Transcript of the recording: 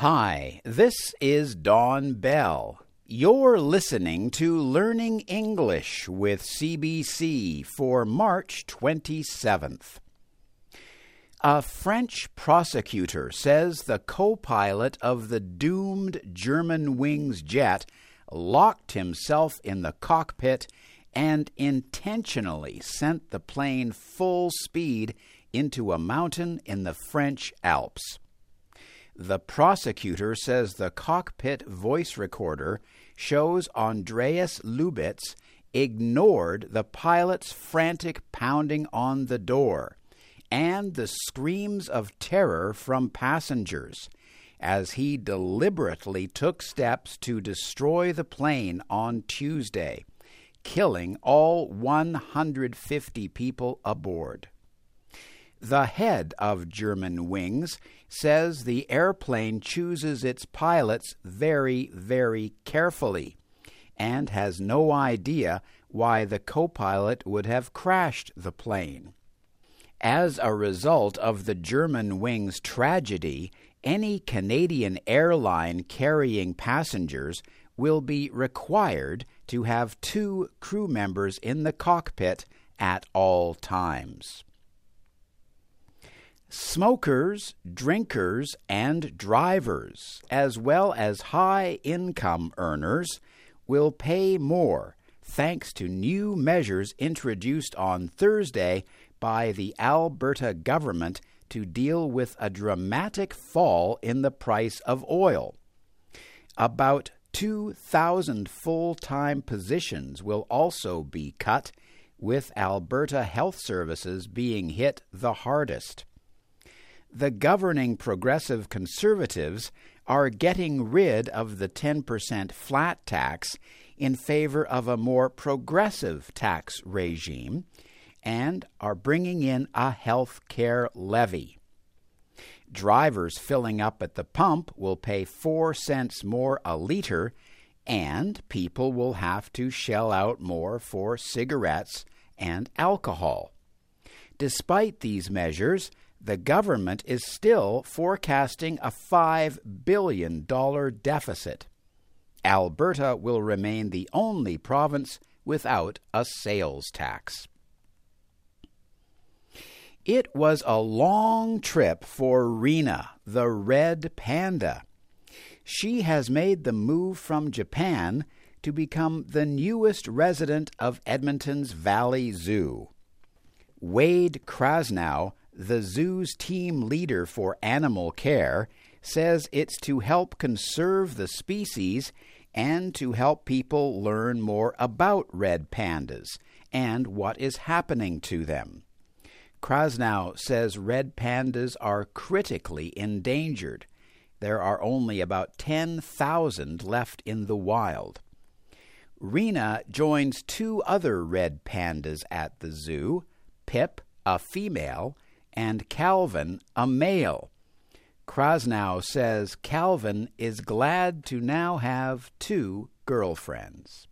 Hi, this is Don Bell. You're listening to Learning English with CBC for March 27th. A French prosecutor says the co pilot of the doomed Germanwings jet locked himself in the cockpit and intentionally sent the plane full speed into a mountain in the French Alps. The prosecutor says the cockpit voice recorder shows Andreas Lubitz ignored the pilot's frantic pounding on the door and the screams of terror from passengers as he deliberately took steps to destroy the plane on Tuesday, killing all 150 people aboard. The head of Germanwings says the airplane chooses its pilots very, very carefully and has no idea why the co pilot would have crashed the plane. As a result of the Germanwings tragedy, any Canadian airline carrying passengers will be required to have two crew members in the cockpit at all times. Smokers, drinkers, and drivers, as well as high income earners, will pay more thanks to new measures introduced on Thursday by the Alberta government to deal with a dramatic fall in the price of oil. About 2,000 full time positions will also be cut, with Alberta Health Services being hit the hardest the governing progressive conservatives are getting rid of the 10% flat tax in favor of a more progressive tax regime and are bringing in a health care levy. Drivers filling up at the pump will pay 4 cents more a liter, and people will have to shell out more for cigarettes and alcohol. Despite these measures, the government is still forecasting a $5 billion deficit. Alberta will remain the only province without a sales tax. It was a long trip for Rena, the red panda. She has made the move from Japan to become the newest resident of Edmonton's Valley Zoo. Wade Krasnow the zoo's team leader for animal care, says it's to help conserve the species and to help people learn more about red pandas and what is happening to them. Krasnow says red pandas are critically endangered. There are only about 10,000 left in the wild. Rena joins two other red pandas at the zoo Pip, a female, and Calvin a male. Krasnow says Calvin is glad to now have two girlfriends.